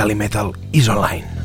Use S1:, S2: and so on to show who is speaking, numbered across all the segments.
S1: Calimetal is online.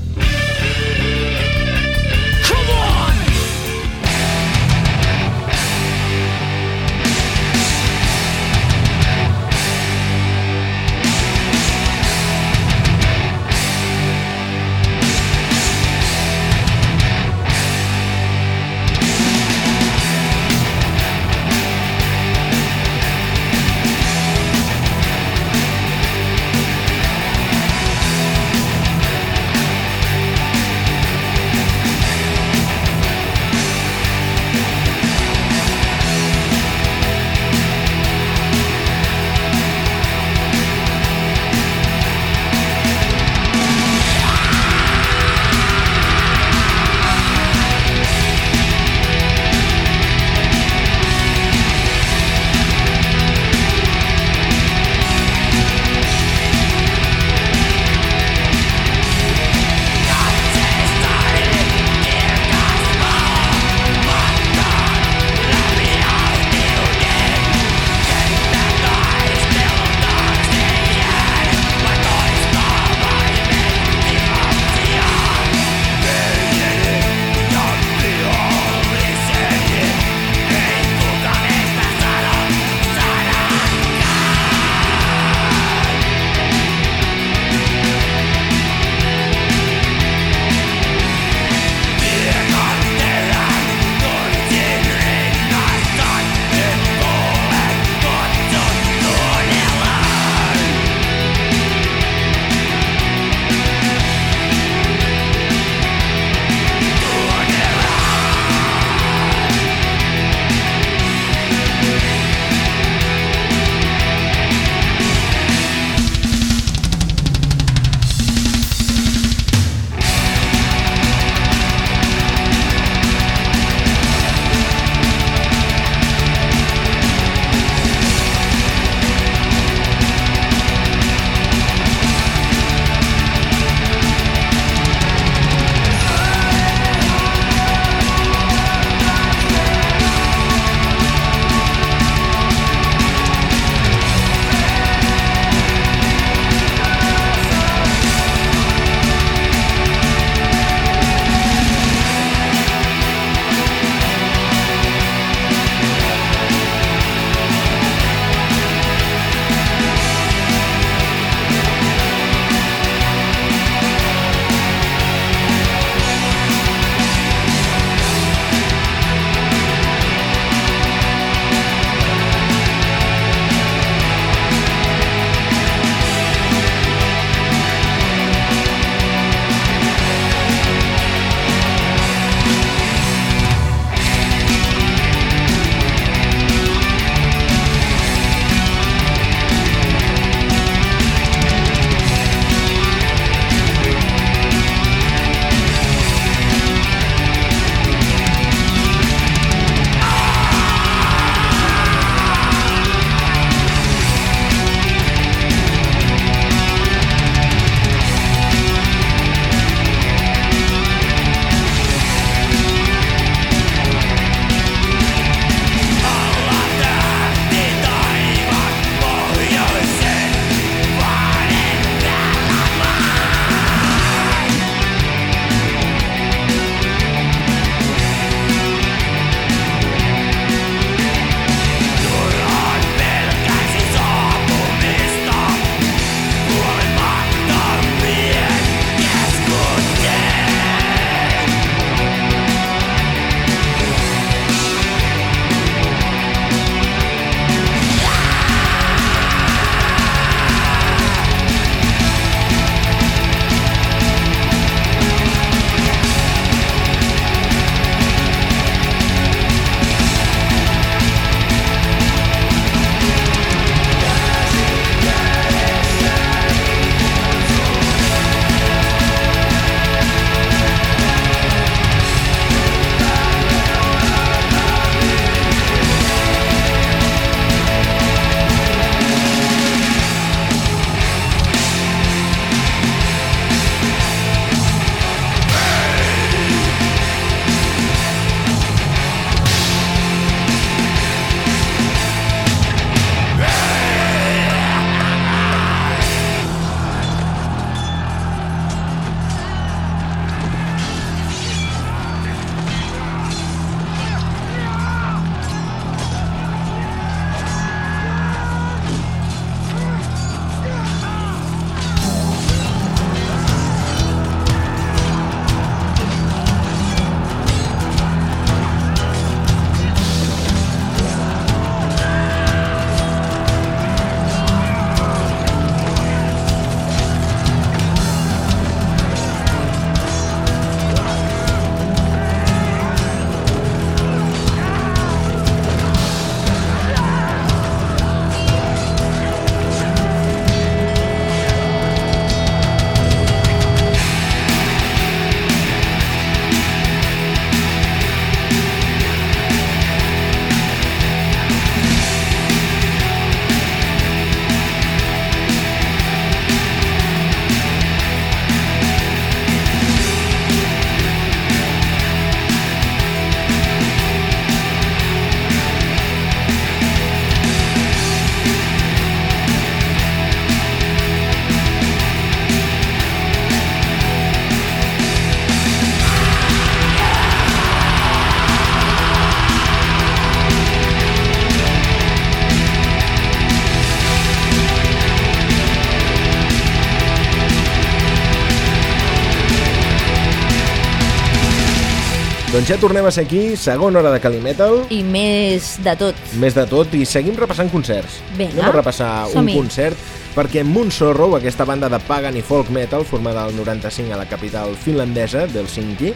S1: Doncs ja tornem a ser aquí, segona hora de Calimetal,
S2: I més de tot.
S1: més de tot, i seguim repassant concerts.
S2: Vinga,
S1: Anem a repassar un concert, perquè Moonsorrow, aquesta banda de pagan i folk metal, formada al 95 a la capital finlandesa, d'Helsinki,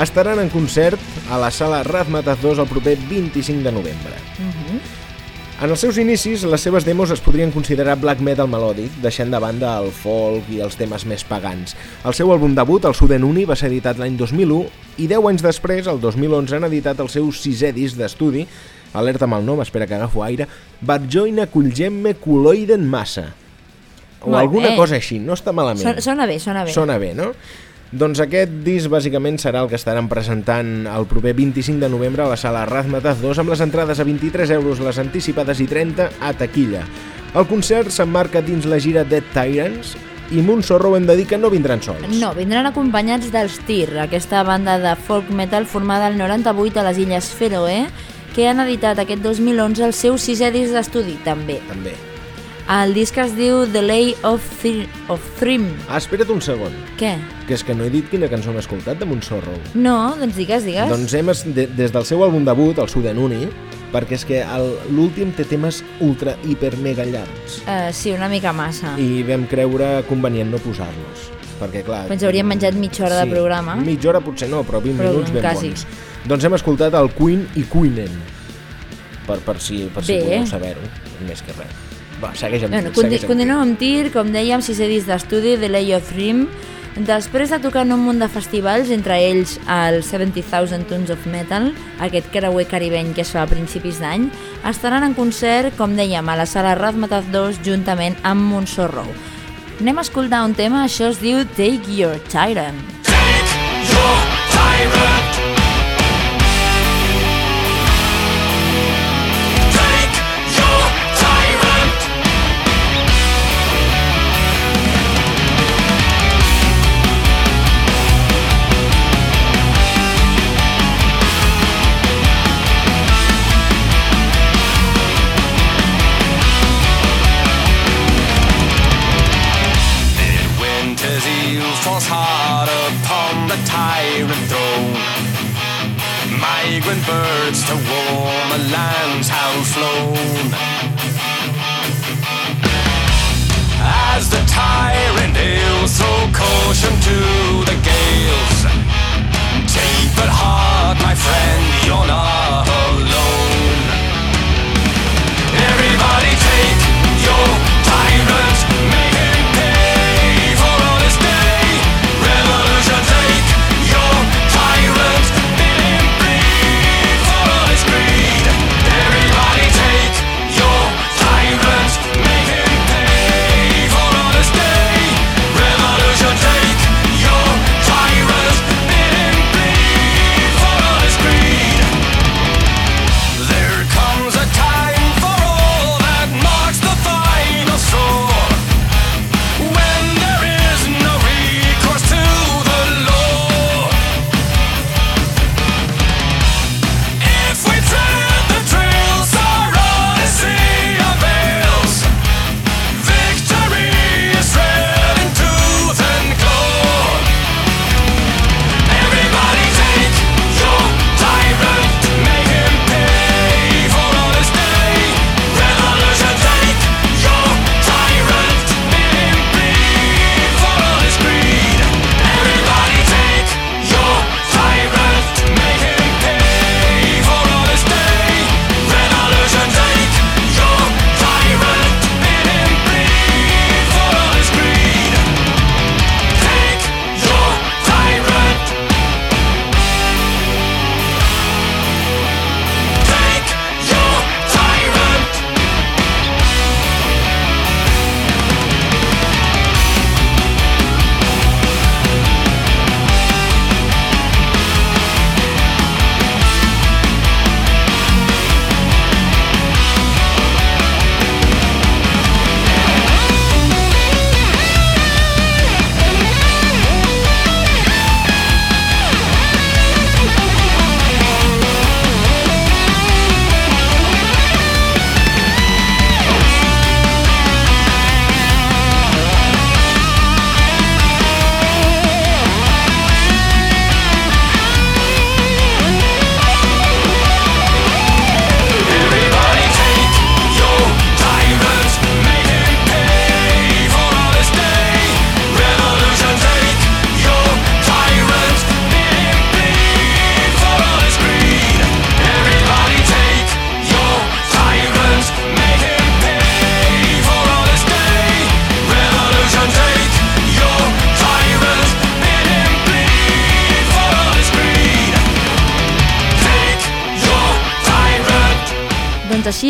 S1: estaran en concert a la sala Razmataz 2 el proper 25 de novembre. En els seus inicis, les seves demos es podrien considerar black metal melòdic, deixant de banda el folk i els temes més pagans. El seu àlbum debut, el Suden Uni, va ser editat l'any 2001 i 10 anys després, el 2011, han editat el seu sisè disc d'estudi, alerta amb el nom, espera que agafo aire, Barjoina Kulgemme Kuloiden Massa. O
S2: Molt
S1: alguna
S2: bé.
S1: cosa així, no està malament.
S2: Sona bé, sona bé.
S1: Sona bé, no? Doncs aquest disc bàsicament serà el que estaran presentant el proper 25 de novembre a la sala Razmataz 2 amb les entrades a 23 euros, les anticipades i 30 a taquilla. El concert s'emmarca dins la gira Dead Tyrants i Moonsorrow hem de dir que no vindran sols.
S2: No, vindran acompanyats dels TIR, aquesta banda de folk metal formada al 98 a les Illes Feroe, que han editat aquest 2011 el seu sisè disc d'estudi, també.
S1: També.
S2: El disc es diu The Lay of, Thir of Thrim.
S1: Ah, espera't un segon,
S2: Què?
S1: que és que no he dit quina cançó hem escoltat de Moonsorrow.
S2: No, doncs digues, digues.
S1: Doncs hem, de, des del seu àlbum debut, el Suden Uni, perquè és que l'últim té temes ultra, hiper, mega llargs.
S2: Uh, sí, una mica massa. I...
S1: vam creure convenient no posar-los perquè clar...
S2: Ens hauríem menjat mitja hora de programa.
S1: mitja hora potser no, però 20
S2: Però
S1: minuts ben
S2: quasi.
S1: bons doncs hem escoltat el Queen i Queenen per, per si, per si
S2: Bé.
S1: podeu saber-ho més que res va, segueix amb,
S2: Bueno,
S1: segueix
S2: conti
S1: amb
S2: continuem amb TIR, com dèiem, sisè disc d'estudi, The Lay of Thrim. Després de tocar en un munt de festivals, entre ells el 70,000 Tons of Metal, aquest creuer caribeny que es fa a principis d'any, estaran en concert, com dèiem, a la sala Razmataz 2 juntament amb Montsorrow. Anem a escoltar un tema, això es diu Take Your Tyrant.
S3: Winter's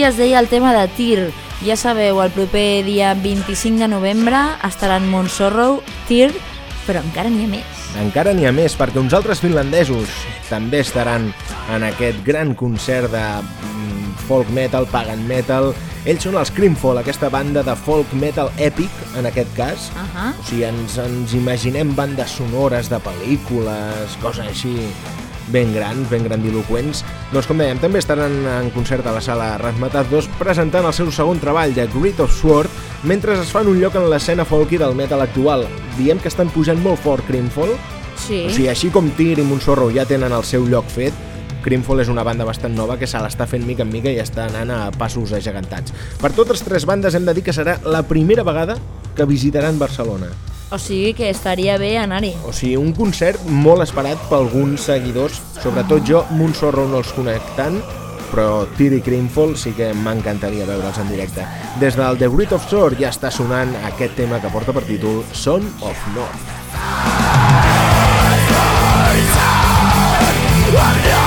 S2: així es deia el tema de Tir. Ja sabeu, el proper dia 25 de novembre estaran Montsorrow, Tir, però encara n'hi ha més.
S1: Encara n'hi ha més, perquè uns altres finlandesos també estaran en aquest gran concert de mm, folk metal, pagan metal. Ells són els Creamfall, aquesta banda de folk metal èpic, en aquest cas.
S2: Uh -huh.
S1: O sigui, ens, ens imaginem bandes sonores de pel·lícules, coses així ben grans, ben grandiloquents. Doncs com dèiem, també estaran en concert a la sala Razmataz 2 presentant el seu segon treball, The Grit of Sword, mentre es fan un lloc en l'escena folky del metal actual. Diem que estan pujant molt fort Creamfall,
S2: Sí.
S1: o sigui, així com Tyr i Montsorrow ja tenen el seu lloc fet, Creamfall és una banda bastant nova que se l'està fent mica en mica i està anant a passos agegantats. Per totes tres bandes hem de dir que serà la primera vegada que visitaran Barcelona.
S2: O sigui que estaria bé anar-hi.
S1: O sigui, un concert molt esperat per alguns seguidors, sobretot jo, Montsorrow no els conec tant, però Tyr i Creamfall sí que m'encantaria veure'ls en directe. Des del The Grit of Sword ja està sonant aquest tema que porta per títol Son of North.
S4: Yet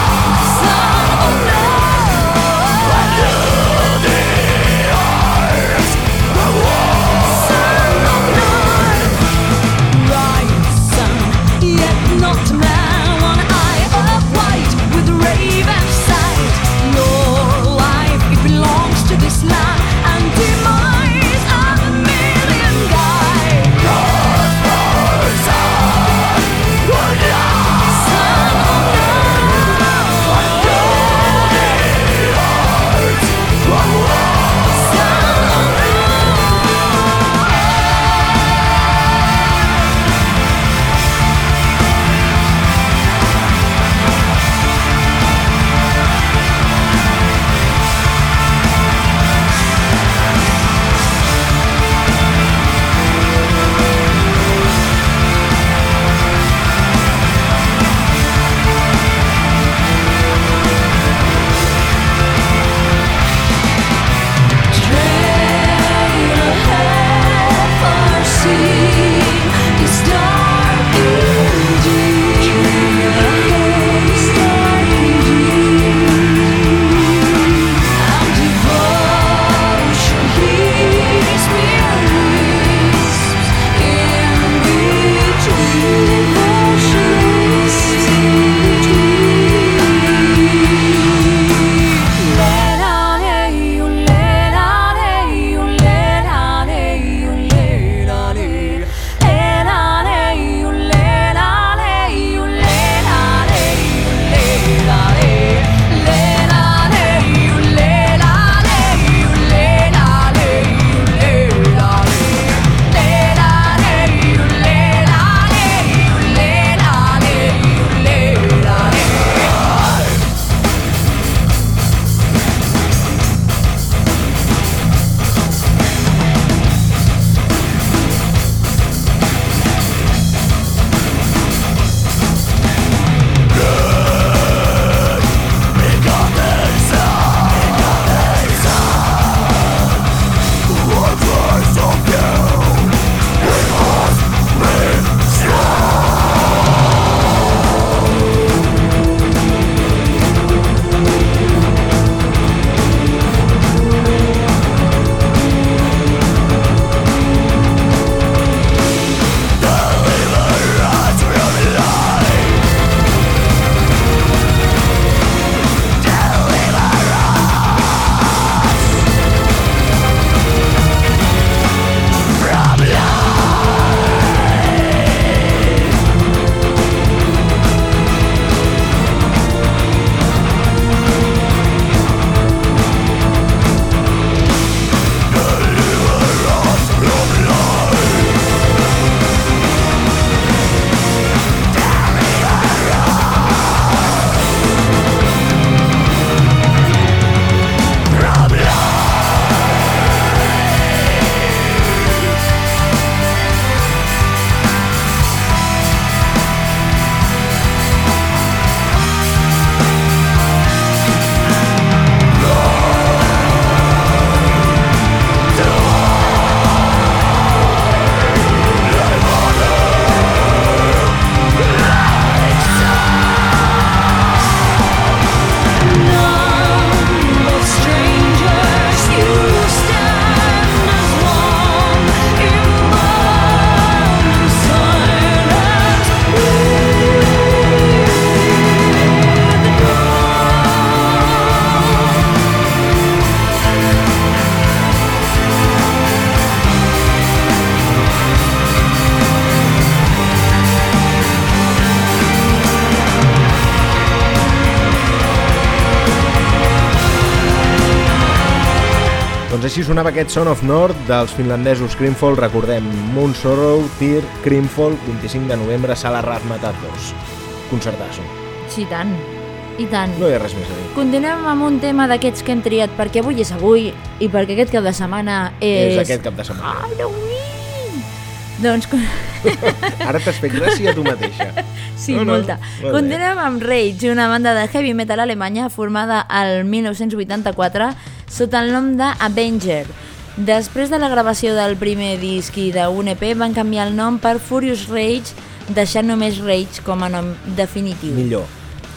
S1: així sonava aquest Son of North dels finlandesos Creamfall, recordem Moon Sorrow, Tyr, Creamfall, 25 de novembre, Sala Razmetat 2. Concertasso.
S2: Sí, tant. I tant.
S1: No hi ha res més a dir.
S2: Continuem amb un tema d'aquests que hem triat perquè avui és avui i perquè aquest cap de setmana és...
S1: És aquest cap de setmana.
S2: Halloween! Doncs
S1: Ara t'has fet gràcia a tu mateixa.
S2: sí,
S1: No, no,
S2: molta.
S1: molt.
S2: Continuem amb Rage, una banda de heavy metal alemanya formada al 1984 sota el nom de Avenger. Després de la gravació del primer disc i d'un EP van canviar el nom per Furious Rage, deixant només Rage com a nom definitiu.
S1: Millor.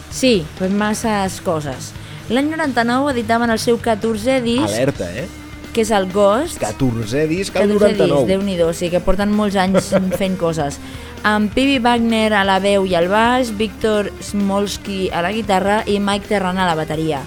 S2: Sí, per masses coses. L'any 99 editaven el seu 14è disc,
S1: Alerta, eh?
S2: Que és el Ghost.
S1: 14è disc al
S2: 14è
S1: 99.
S2: disc, Déu-n'hi-do, sí, que porten molts anys fent coses. Amb Pibi Wagner a la veu i al baix, Víctor Smolski a la guitarra i Mike Terran a la bateria.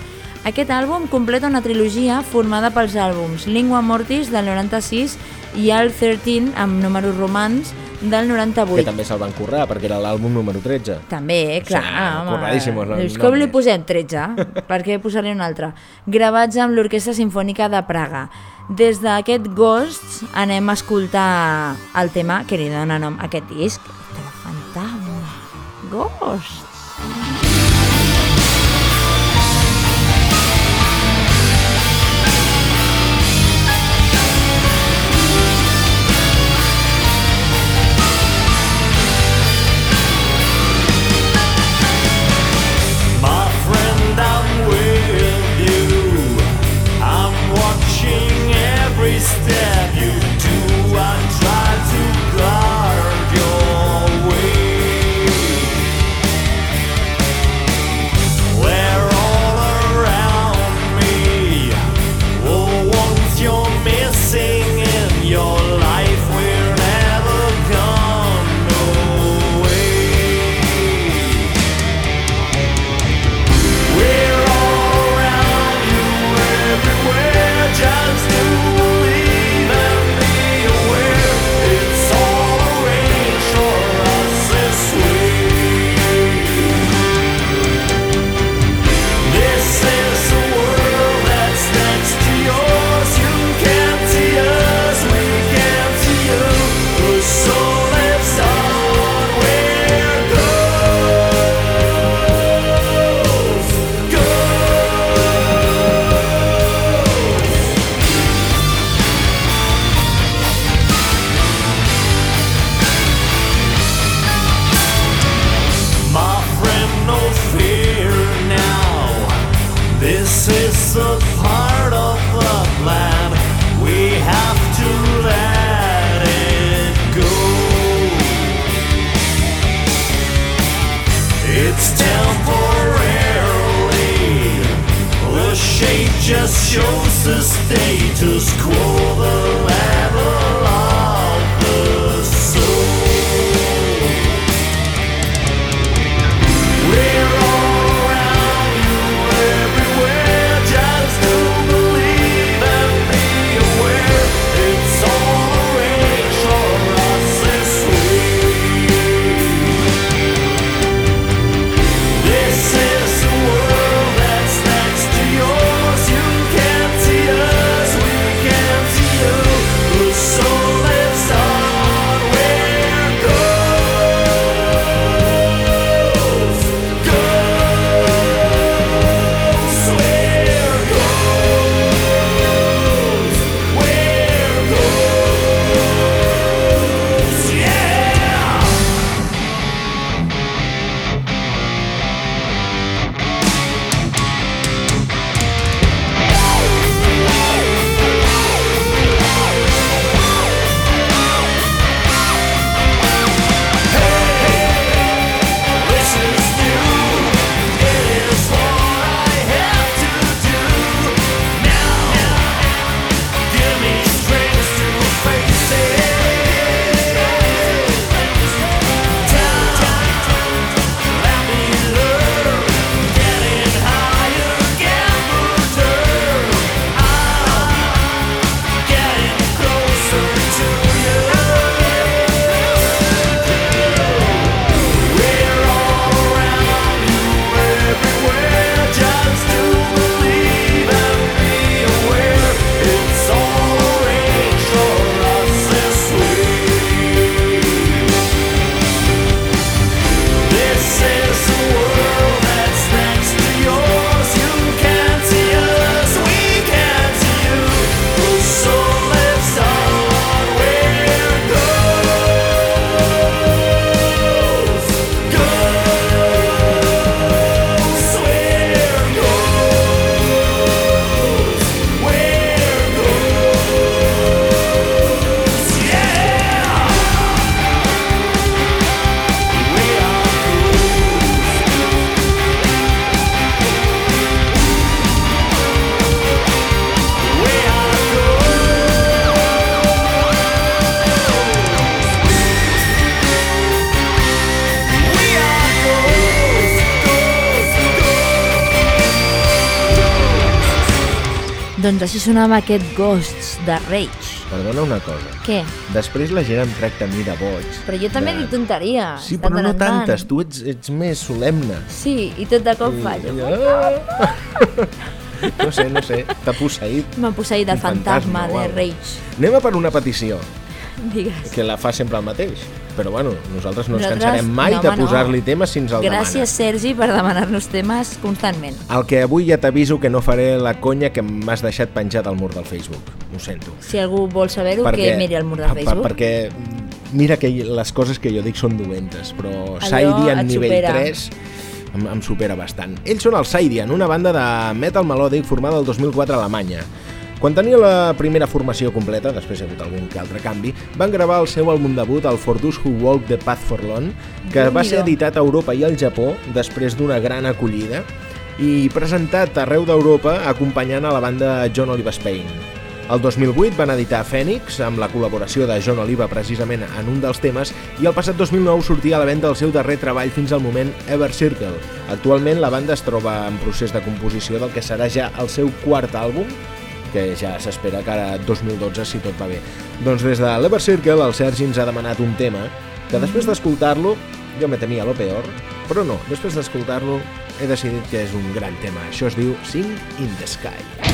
S2: Aquest àlbum completa una trilogia formada pels àlbums Lingua Mortis del 96 i Al 13 amb números romans del 98.
S1: Que també se'l van currar, perquè era l'àlbum número 13.
S2: També, clar,
S1: Sí,
S2: home.
S1: curradíssimos, no-
S2: Dius, com li
S1: nombres.
S2: posem 13? per què posaré un altre? Gravats amb l'Orquestra Sinfònica de Praga. Des d'aquest Ghosts anem a escoltar el tema que li dona nom a aquest disc. El fantasma. Així sonava aquest Ghosts de Rage.
S1: Perdona una cosa.
S2: Què?
S1: Després la gent em tracta a mi de boig.
S2: Però jo també
S1: de...
S2: dic tonteria.
S1: Sí, però
S2: tant
S1: no tantes. Tu ets, ets més solemne.
S2: Sí, i tot de cop fallo.
S1: Ah! No sé, no sé. T'ha posseït.
S2: M'ha posseït el
S1: fantasma
S2: fantasma, de. Rage.
S1: Anem a per una petició,
S2: Digues.
S1: que la fa sempre el mateix. Però bueno, nosaltres no ens
S2: Nosaltres-
S1: cansarem mai
S2: no,
S1: de
S2: home, no.
S1: posar-li temes si ens el
S2: Gràcies, Sergi, per demanar-nos temes constantment.
S1: demana. El que avui ja t'aviso que no faré la conya que m'has deixat penjat al mur del Facebook. Ho sento.
S2: Si algú vol saber-ho, que miri el mur de
S1: per- per-
S2: Facebook.
S1: Perquè mira que les coses que jo dic són dolentes, però Saidian
S2: et
S1: nivell
S2: supera.
S1: 3 em, em supera bastant. Ells són el Saidian, una banda de metal melòdic formada el 2004 a Alemanya. Quan tenia la primera formació completa, després hi ha hagut algun que altre canvi, van gravar el seu àlbum debut, el For Those Who Walk the Path Forlorn, que va ser editat a Europa i al Japó després d'una gran acollida i presentat arreu d'Europa acompanyant a la banda John Oliver Spain. El 2008 van editar Phoenix amb la col·laboració de John Oliva precisament en un dels temes i el passat 2009 sortia a la venda el seu darrer treball fins al moment Ever Circle. Actualment la banda es troba en procés de composició del que serà ja el seu quart àlbum que ja s'espera que ara 2012 si tot va bé. Doncs des de l'Ever Circle el Sergi ens ha demanat un tema que després d'escoltar-lo jo me temia lo peor, però no, després d'escoltar-lo he decidit que és un gran tema. Això es diu Sing in the Sky.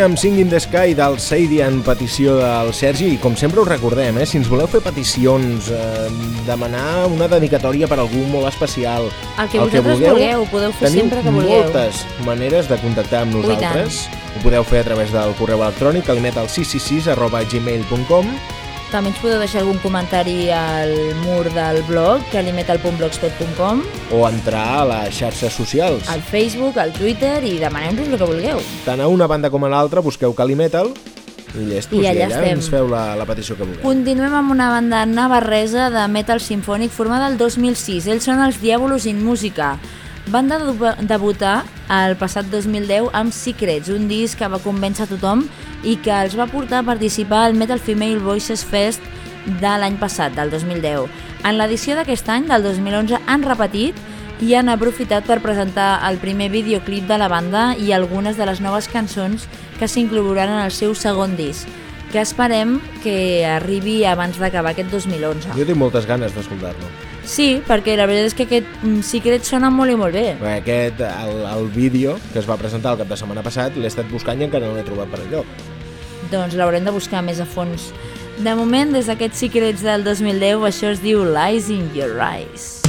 S1: Aquí teníem Sing in the Sky del Sadian, petició del Sergi, i com sempre us recordem, eh, si ens voleu fer peticions, eh, demanar una dedicatòria per algú molt especial,
S2: El que vosaltres vulgueu, ho podeu fer
S1: teniu
S2: sempre que vulgueu.
S1: moltes maneres de contactar amb nosaltres. Ho podeu fer a través del correu electrònic alimetal666 arroba gmail.com
S2: També ens podeu deixar algun comentari al mur del blog, calimetal.blogspot.com,
S1: o entrar a les xarxes socials.
S2: al Facebook, al Twitter i demaneu-nos el que vulgueu.
S1: Tant a una banda com a l'altra busqueu Calimetal i llestos,
S2: I allà
S1: allà
S2: estem.
S1: ens feu la, la petició que vulgueu.
S2: Continuem amb una banda navarresa de metal sinfònic formada el 2006. Ells són els Diabolos in Música. Van de debutar el passat 2010 amb Secrets, un disc que va convèncer tothom i que els va portar a participar al Metal Female Voices Fest de l'any passat, del 2010. En l'edició d'aquest any, del 2011, han repetit i han aprofitat per presentar el primer videoclip de la banda i algunes de les noves cançons que s'inclouran en el seu segon disc, que esperem que arribi abans d'acabar aquest 2011.
S1: Jo tinc moltes ganes d'escoltar-lo.
S2: Sí, perquè la veritat és que aquest mm, Secret sona molt i molt bé.
S1: Bé, Aquest, el, el vídeo que es va presentar el cap de setmana passat, l'he estat buscant i encara no l'he trobat per enlloc.
S2: Doncs l'haurem de buscar més a fons. De moment, des d'aquests Secrets del 2010, això es diu Lies in Your Eyes.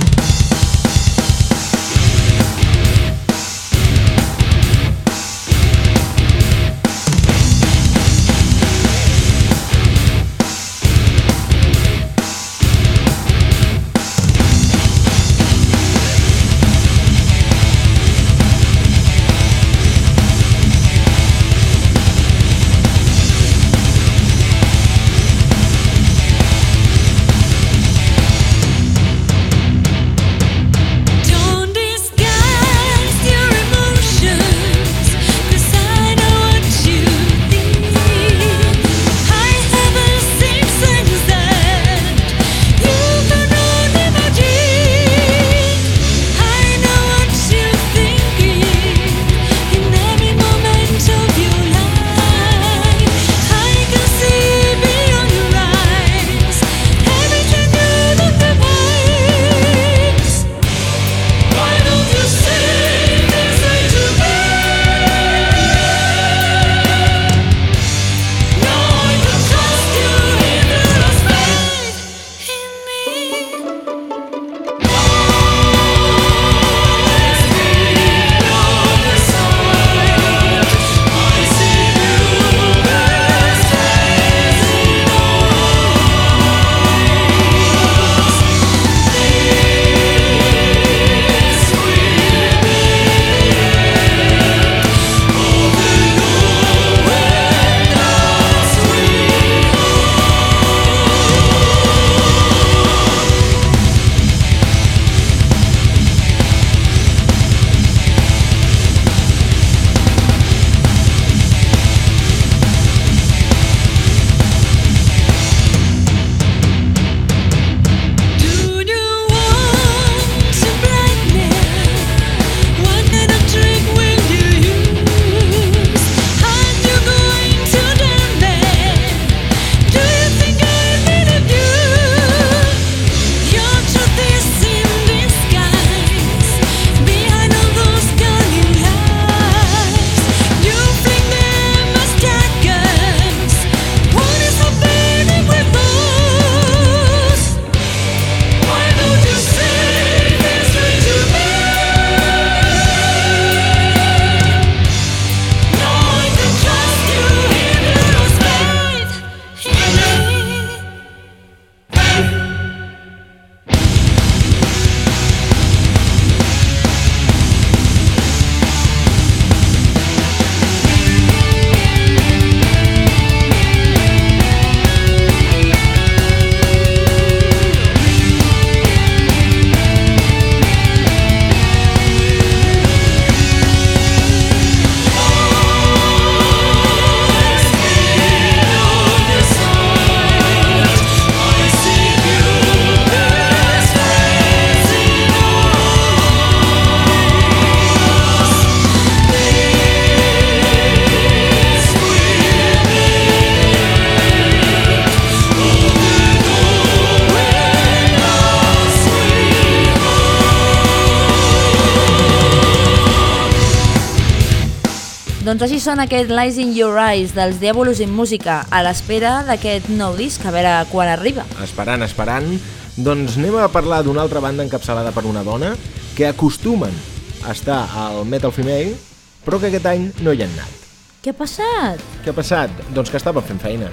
S2: Són aquest Lies in Your Eyes dels Diabolus in Música a l'espera d'aquest nou disc, a veure quan arriba.
S4: Esperant, esperant, doncs anem a parlar d'una altra banda encapçalada per una dona que acostumen a estar al Metal Female, però que aquest any no hi han anat.
S2: Què ha passat?
S4: Què ha passat? Doncs que estaven fent feina.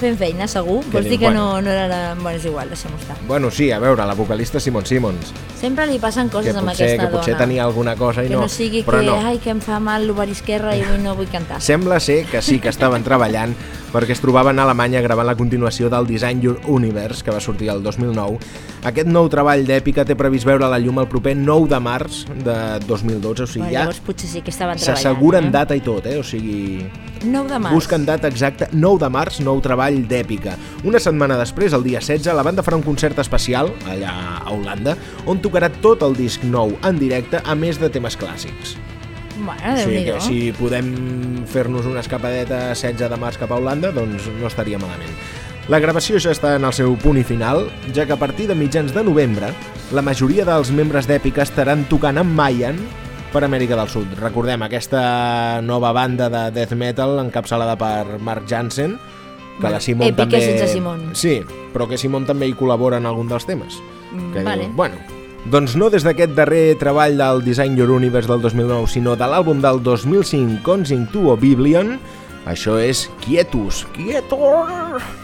S2: Fent feina, segur?
S4: Què
S2: Vols dir que
S4: Bueno.
S2: no, no era... Bueno, és igual, deixem-ho estar.
S4: Bueno, sí, a veure, la vocalista Simon Simons,
S2: Sempre li passen
S4: que
S2: coses amb
S4: potser,
S2: aquesta
S4: que potser
S2: dona.
S4: tenia alguna cosa i
S2: que
S4: no,
S2: no, sigui
S4: però
S2: que,
S4: no.
S2: ai, que em fa mal l'ovari esquerre i avui no vull cantar.
S4: Sembla ser que sí que estaven treballant perquè es trobaven a Alemanya gravant la continuació del Design Your Universe, que va sortir el 2009. Aquest nou treball d'èpica té previst veure la llum el proper 9 de març de 2012, o sigui,
S2: bueno,
S4: ja
S2: llavors potser sí que estaven treballant.
S4: s'asseguren
S2: eh?
S4: data i tot, eh? o sigui...
S2: 9 de març.
S4: Busquen data exacta, 9 de març, nou treball d'èpica. Una setmana després, el dia 16, la banda farà un concert especial, allà a Holanda, on tocarà tot el disc nou en directe, a més de temes clàssics.
S2: Bueno,
S4: O sigui que si podem fer-nos una escapadeta 16 de març cap a Holanda, doncs no estaria malament. La gravació ja està en el seu punt i final, ja que a partir de mitjans de novembre, la majoria dels membres d'Èpica estaran tocant amb Mayan per Amèrica del Sud. Recordem aquesta nova banda de death metal encapçalada per Mark Jansen, que
S2: Bueno,
S4: la Simon
S2: èpica
S4: també...
S2: Simon.
S4: Sí, però que Simon també hi col·labora en algun dels temes.
S2: Mm,
S4: Que
S2: vale.
S4: diu, bueno, doncs no des d'aquest darrer treball del Design Your Universe del 2009, sinó de l'àlbum del 2005, Consing to Oblivion, això és Quietus. Quietus!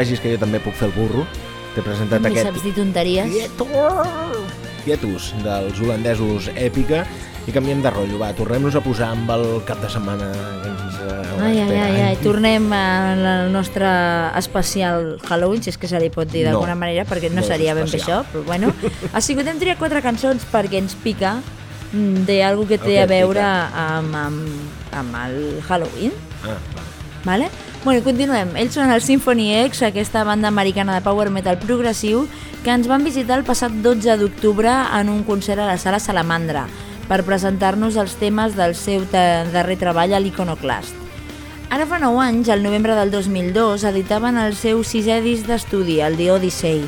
S4: Vegis que jo també puc fer el burro, t'he presentat
S2: Ni
S4: aquest
S2: saps dir tonteries.
S4: Quietus, dels holandesos Èpica,
S1: I canviem de rotllo, va, tornem-nos a posar amb el cap de setmana que ens eh,
S5: Ai, ai, ai, ai, tornem al nostre especial Halloween, si és que se li pot dir
S1: No.
S5: d'alguna manera, perquè no
S1: No
S5: seria ben bé això, però bueno. Ha sigut, hem triat quatre cançons perquè ens pica mm, de algo que té
S1: que
S5: a veure amb, amb, amb el Halloween.
S1: Ah, va.
S5: Vale? Bueno, continuem. Ells són el Symphony X, aquesta banda americana de power metal progressiu, que ens van visitar el passat 12 d'octubre en un concert a la sala Salamandra per presentar-nos els temes del seu darrer treball a l'Iconoclast. Ara fa 9 anys, al novembre del 2002, editaven el seu sisè disc d'estudi, el The Odyssey.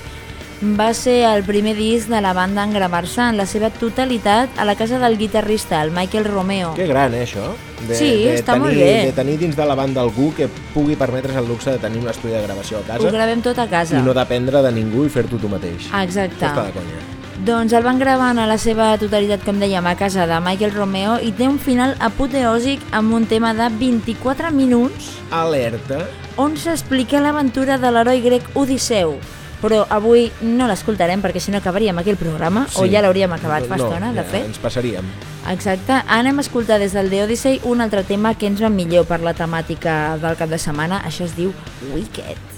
S5: Va ser el primer disc de la banda en gravar-se en la seva totalitat a la casa del guitarrista, el Michael Romeo.
S1: Que gran, eh, això? De,
S5: Sí,
S1: de
S5: està
S1: tenir,
S5: molt bé.
S1: De tenir dins de la banda algú que pugui permetre's el luxe de tenir un estudi de gravació a
S5: Ho
S1: casa
S5: gravem tot a casa.
S1: i no dependre de ningú i fer-t'ho tu mateix.
S5: Exacte.
S1: Està de conya.
S5: Doncs el van gravar a la seva totalitat, com dèiem, a casa de Michael Romeo i té un final apoteòsic amb un tema de 24 minuts
S1: Alerta.
S5: on s'explica l'aventura de l'heroi grec Odisseu. Però avui no l'escoltarem perquè si no acabaríem aquí el programa, o ja l'hauríem acabat fa
S1: no,
S5: estona, de
S1: ja
S5: fet.
S1: Ens passaríem.
S5: Exacte. Anem a escoltar des del The Odyssey un altre tema que ens va millor per la temàtica del cap de setmana. Això es diu Wicked.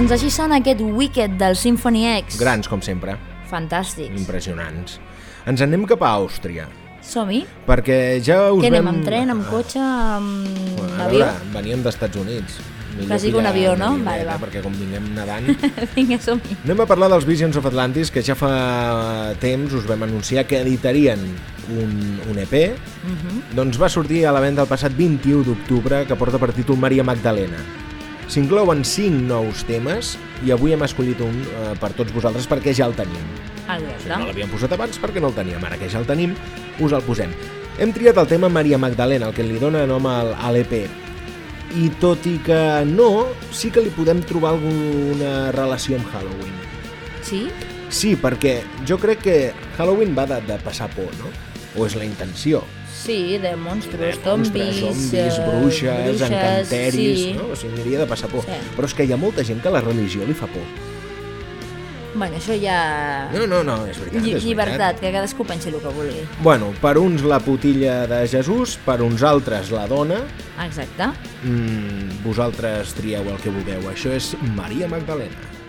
S2: Doncs així sona aquest Wicked del Symphony X.
S4: Grans, com sempre.
S2: Fantàstics.
S4: Impressionants. Ens anem cap a Àustria,
S2: Som-hi?
S4: perquè ja us
S2: Què anem,
S4: vam...
S2: amb tren, amb cotxe, amb
S4: A
S2: avió?
S4: veure, veníem d'Estats Units.
S2: Quasi un avió, no?
S4: una
S2: Vale, va.
S4: Perquè com vinguem nedant...
S2: Vinga, som-hi.
S4: Anem a parlar dels Visions of Atlantis, que ja fa temps us vam anunciar que editarien un, un EP.
S2: Mhm.
S4: Doncs va sortir a la venda el passat 21 d'octubre, que porta per títol Maria Magdalena. S'inclouen 5 nous temes i avui hem escollit un eh, per tots vosaltres perquè ja el tenim. O sigui, no
S2: Exacte.
S4: l'havíem posat abans perquè no el teníem. Ara que ja el tenim, us el posem. Hem triat el tema Maria Magdalena, el que li dona nom al, a l'EP. I tot i que no, sí que li podem trobar alguna relació amb Halloween.
S2: Sí?
S4: Sí, perquè jo crec que Halloween va de, de passar por, no? O és la intenció.
S2: Sí, de monstruos,
S4: Eh,
S2: zombis,
S4: Monstres, zombis,
S2: eh,
S4: bruixes, encanteris...
S2: sí.
S4: No? O sigui, aniria de passar por.
S2: Sí.
S4: Però és que hi ha molta gent que la religió li fa por.
S2: Bueno, això ja...
S4: No, no, no, és veritat.
S2: Lli
S4: és
S2: llibertat,
S4: veritat.
S2: que cadascú pensi el que vulgui.
S4: Bueno, per uns la putilla de Jesús, per uns altres la dona.
S2: Exacte.
S4: Mm, vosaltres trieu el que vulgueu. Això és Maria Magdalena.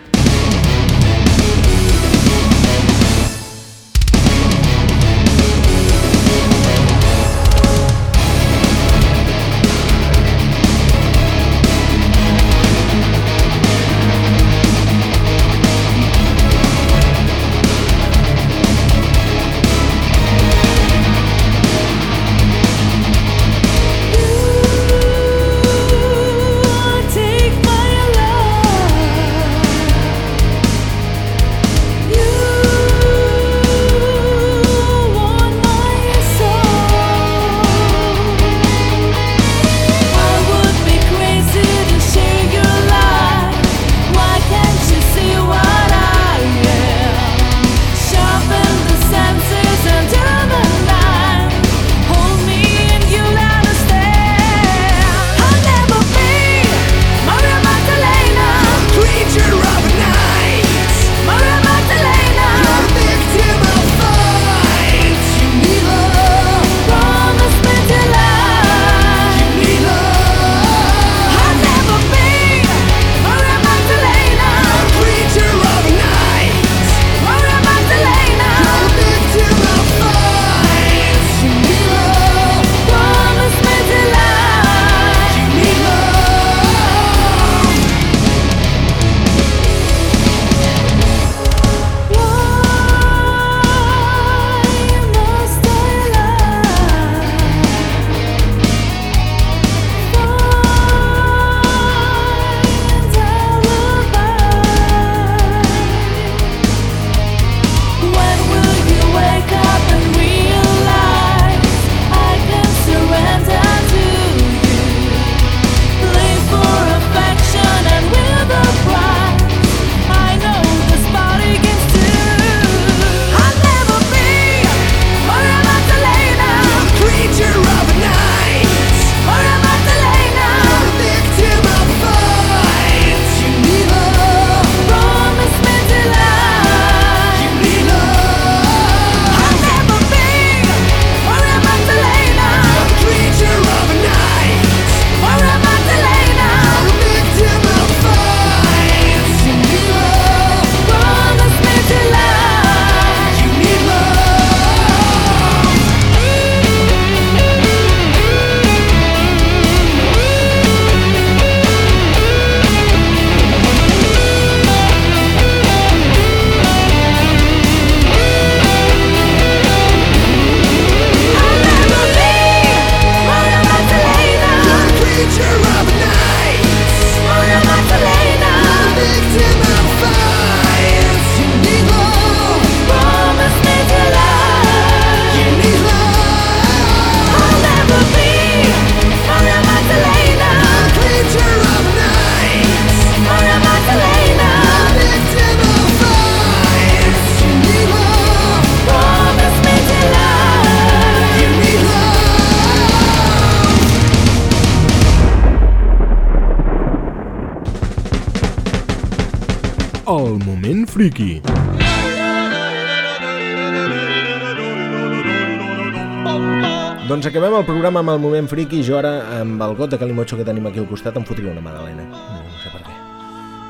S4: Programa amb el moment friki i jo ara, amb el got de Calimocho que tenim aquí al costat, em fotria una magdalena. No, no sé per què.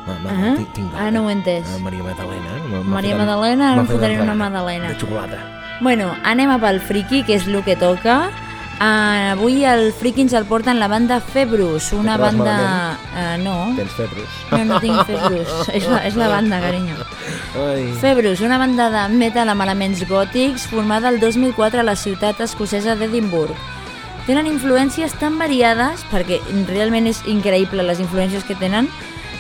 S1: Ma, ma,
S2: Ah,
S1: tinc, tinc
S2: ara no ho he entès.
S1: Ah, Maria Magdalena. m'ha
S2: Maria Magdalena, ara em fotré
S1: l'entrada
S2: una Magdalena.
S1: De xocolata.
S2: Bueno, anem a pel friki, que és el que toca. Uh, avui el friki ens el porten la banda Februs, una banda... Uh, no,
S1: Tens februs.
S2: no, no tinc Februs, és la, és la banda, carinyo.
S1: Ai.
S2: Februs, una banda de metal amb elements gòtics formada el 2004 a la ciutat escocesa d'Edimburg. Tenen influències tan variades, perquè realment és increïble les influències que tenen,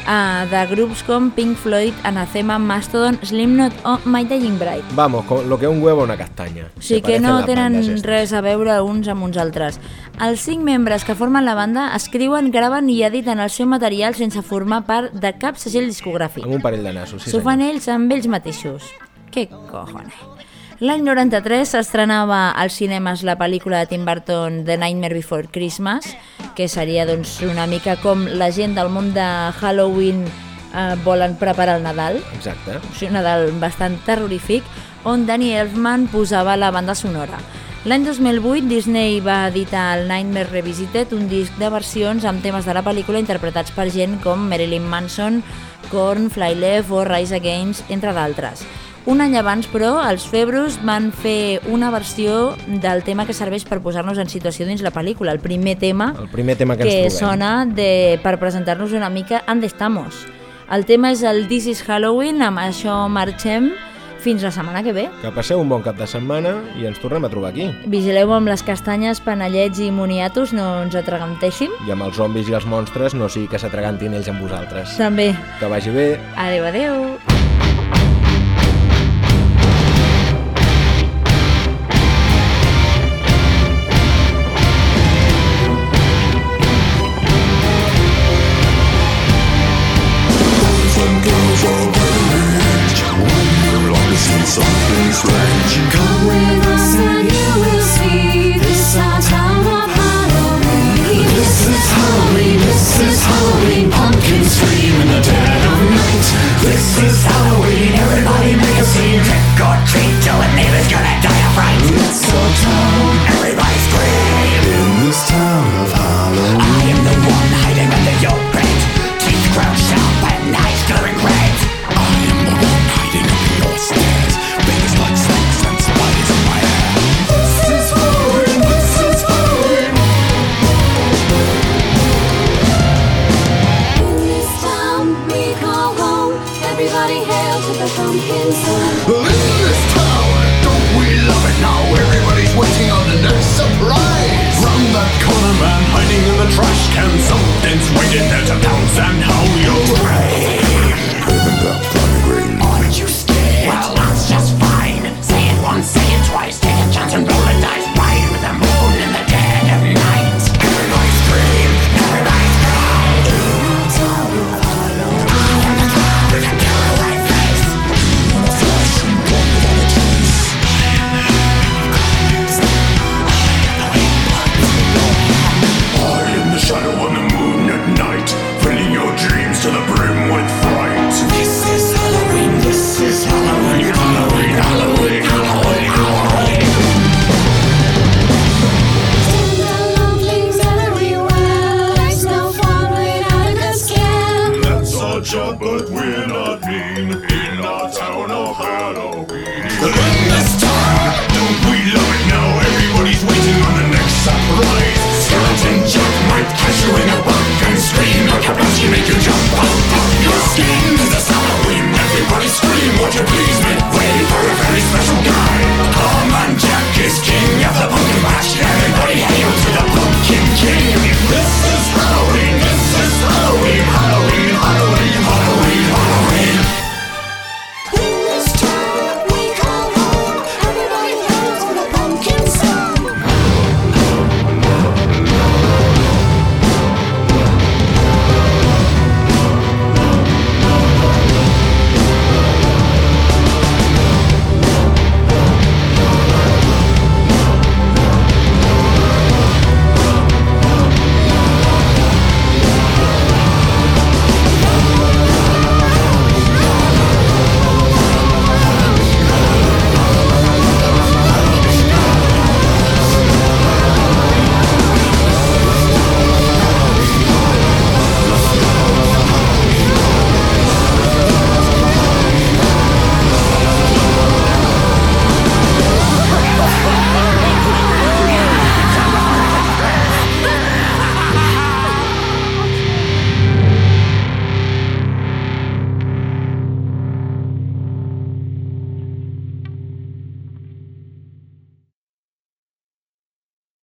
S2: uh, de grups com Pink Floyd, Anathema, Mastodon, Slipknot o My Dying Bride.
S1: Vamos, con lo que un huevo una castaña.
S2: O sigui que no tenen res a veure uns amb uns altres. Els cinc membres que formen la banda escriuen, graven i editen el seu material sense formar part de cap segell discogràfic.
S1: Amb un parell de nassos, sí
S2: S'ho fan ells amb ells mateixos. Què cojones? L'any 93 s'estrenava als cinemes la pel·lícula de Tim Burton The Nightmare Before Christmas, que seria doncs, una mica com la gent del món de Halloween eh, volen preparar el Nadal,
S1: Exacte.
S2: o sigui, un Nadal bastant terrorífic, on Danny Elfman posava la banda sonora. L'any 2008 Disney va editar el Nightmare Revisited, un disc de versions amb temes de la pel·lícula interpretats per gent com Marilyn Manson, Korn, Flyleaf o Rise Against, entre d'altres. Un any abans, però, els Februs van fer una versió del tema que serveix per posar-nos en situació dins la pel·lícula, el primer tema
S1: El primer tema que,
S2: que sona de, per presentar-nos una mica on estamos. El tema és el This is Halloween, amb això marxem fins la setmana que ve.
S1: Que passeu un bon cap de setmana i ens tornem a trobar aquí.
S2: Vigileu amb les castanyes, panellets i moniatos, no ens atraganteixin.
S1: I amb els zombis i els monstres no sigui que s'atragantin ells amb vosaltres.
S2: També.
S1: Que vagi bé.
S2: Adeu, adeu.